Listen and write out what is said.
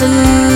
to